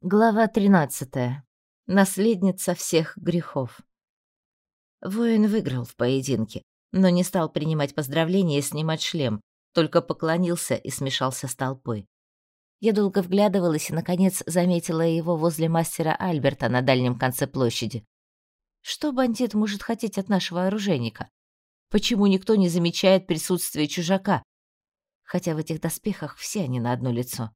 Глава 13. Наследница всех грехов. Воин выиграл в поединке, но не стал принимать поздравления и снимать шлем, только поклонился и смешался с толпой. Я долго вглядывалась и, наконец, заметила его возле мастера Альберта на дальнем конце площади. Что бандит может хотеть от нашего оружейника? Почему никто не замечает присутствие чужака? Хотя в этих доспехах все они на одно лицо.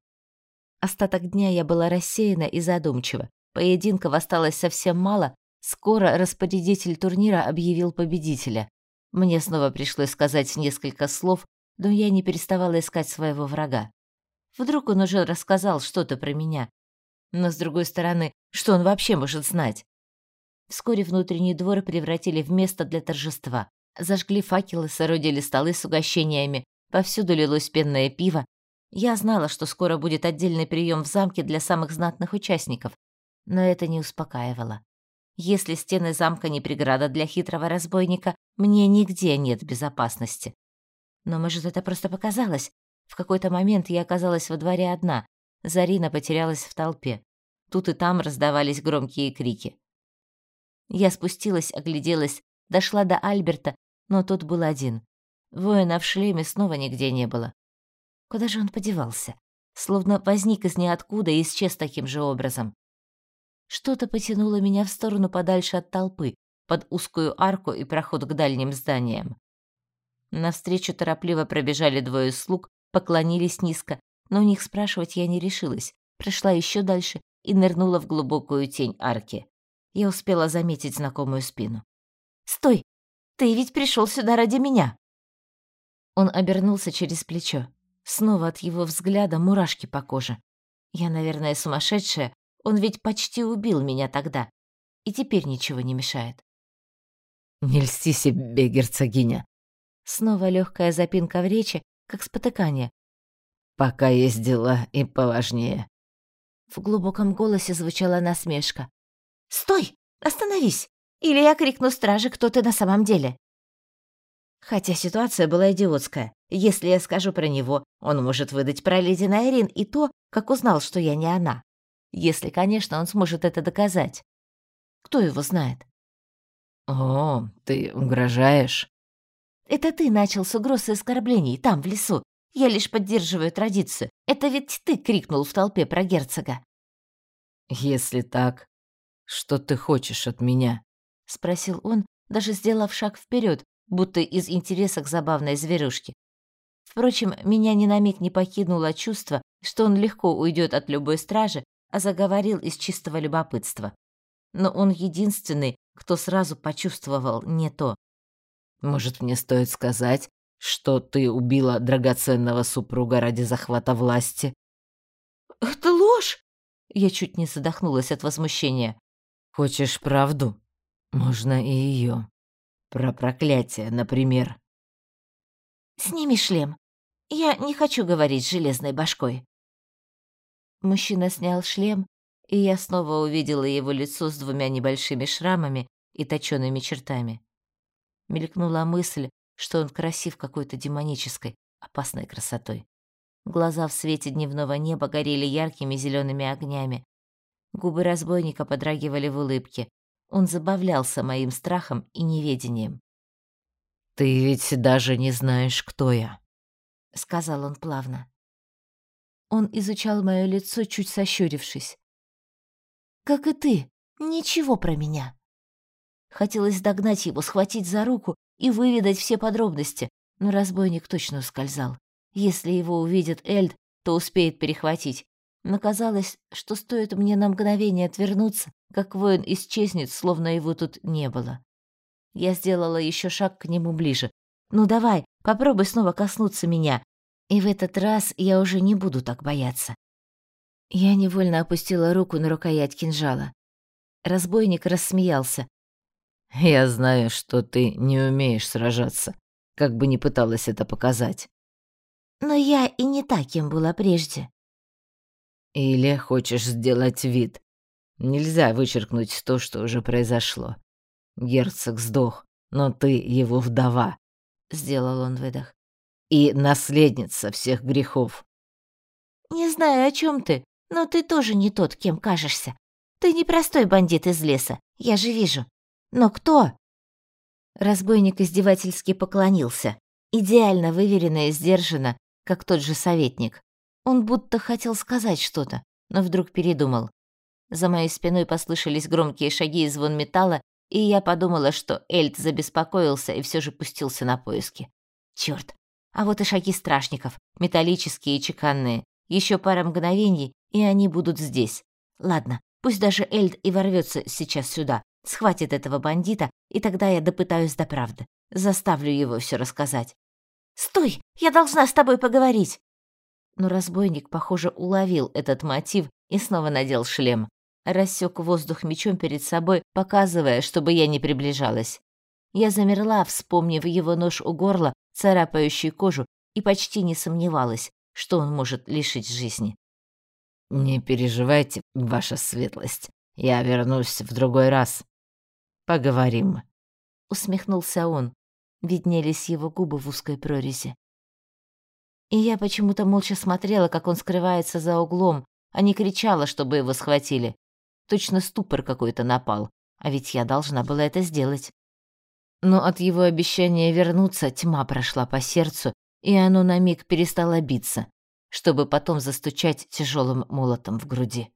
Остаток дня я была рассеяна и задумчива. Поединков осталось совсем мало. Скоро распорядитель турнира объявил победителя. Мне снова пришлось сказать несколько слов, но я не переставала искать своего врага. Вдруг он уже рассказал что-то про меня. Но, с другой стороны, что он вообще может знать? Вскоре внутренний двор превратили в место для торжества. Зажгли факелы, соорудили столы с угощениями, повсюду лилось пенное пиво, я знала, что скоро будет отдельный прием в замке для самых знатных участников, но это не успокаивало. Если стены замка не преграда для хитрого разбойника, мне нигде нет безопасности. Но, может, это просто показалось? В какой-то момент я оказалась во дворе одна. Зарина потерялась в толпе. Тут и там раздавались громкие крики. Я спустилась, огляделась, дошла до Альберта, но тот был один. Воина в шлеме снова нигде не было. Куда же он подевался? Словно возник из ниоткуда и исчез таким же образом. Что-то потянуло меня в сторону подальше от толпы, под узкую арку и проход к дальним зданиям. Навстречу торопливо пробежали двое слуг, поклонились низко, но у них спрашивать я не решилась. Прошла еще дальше и нырнула в глубокую тень арки. Я успела заметить знакомую спину. «Стой! Ты ведь пришел сюда ради меня!» Он обернулся через плечо. Снова от его взгляда мурашки по коже. Я, наверное, сумасшедшая. Он ведь почти убил меня тогда. И теперь ничего не мешает. «Не льсти себе, герцогиня!» Снова легкая запинка в речи, как спотыкание. «Пока есть дела и поважнее». В глубоком голосе звучала насмешка. «Стой! Остановись! Или я крикну страже, кто ты на самом деле!» Хотя ситуация была идиотская. Если я скажу про него, он может выдать про леди Найрин и то, как узнал, что я не она. Если, конечно, он сможет это доказать. Кто его знает? «О, ты угрожаешь?» «Это ты начал с угроз и оскорблений, там, в лесу. Я лишь поддерживаю традицию. Это ведь ты крикнул в толпе про герцога». «Если так, что ты хочешь от меня?» — спросил он, даже сделав шаг вперед, будто из интереса к забавной зверюшке. Впрочем, меня ни на миг не покинуло чувство, что он легко уйдет от любой стражи, а заговорил из чистого любопытства. Но он единственный, кто сразу почувствовал не то. «Может, мне стоит сказать, что ты убила драгоценного супруга ради захвата власти?» «Это ложь!» Я чуть не задохнулась от возмущения. «Хочешь правду? Можно и ее. Про проклятие, например. «Сними шлем. Я не хочу говорить с железной башкой». Мужчина снял шлем, и я снова увидела его лицо с двумя небольшими шрамами и точёными чертами. Мелькнула мысль, что он красив какой-то демонической, опасной красотой. Глаза в свете дневного неба горели яркими зелеными огнями. Губы разбойника подрагивали в улыбке, он забавлялся моим страхом и неведением. «Ты ведь даже не знаешь, кто я», — сказал он плавно. Он изучал моё лицо, чуть сощурившись. «Как и ты, ничего про меня». Хотелось догнать его, схватить за руку и выведать все подробности, но разбойник точно ускользал. Если его увидит Эльд, то успеет перехватить. Но казалось, что стоит мне на мгновение отвернуться, как воин исчезнет, словно его тут не было. Я сделала еще шаг к нему ближе. «Ну давай, попробуй снова коснуться меня. И в этот раз я уже не буду так бояться». Я невольно опустила руку на рукоять кинжала. Разбойник рассмеялся. «Я знаю, что ты не умеешь сражаться, как бы ни пыталась это показать». «Но я и не таким была прежде». Или хочешь сделать вид. Нельзя вычеркнуть то, что уже произошло. Герцог сдох, но ты его вдова. Сделал он выдох. И наследница всех грехов. Не знаю, о чем ты, Но ты тоже не тот, кем кажешься. Ты не простой бандит из леса, я же вижу. Но кто?» Разбойник издевательски поклонился, идеально выверенно и сдержанно, как тот же советник. Он будто хотел сказать что-то, но вдруг передумал. За моей спиной послышались громкие шаги и звон металла, и я подумала, что Эльд забеспокоился и все же пустился на поиски. Черт! А вот и шаги стражников, металлические и чеканные. Еще пара мгновений, и они будут здесь. Ладно, пусть даже Эльд и ворвется сейчас сюда, схватит этого бандита, и тогда я допытаюсь до правды. Заставлю его все рассказать. «Стой! Я должна с тобой поговорить!» Но разбойник, похоже, уловил этот мотив и снова надел шлем рассек воздух мечом перед собой, показывая, чтобы я не приближалась. Я замерла, вспомнив его нож у горла, царапающий кожу, и почти не сомневалась, что он может лишить жизни. «Не переживайте, ваша светлость. Я вернусь в другой раз. Поговорим», — усмехнулся он. Виднелись его губы в узкой прорези. И я почему-то молча смотрела, как он скрывается за углом, а не кричала, чтобы его схватили. Точно ступор какой-то напал, а ведь я должна была это сделать. Но от его обещания вернуться тьма прошла по сердцу, и оно на миг перестало биться, чтобы потом застучать тяжелым молотом в груди.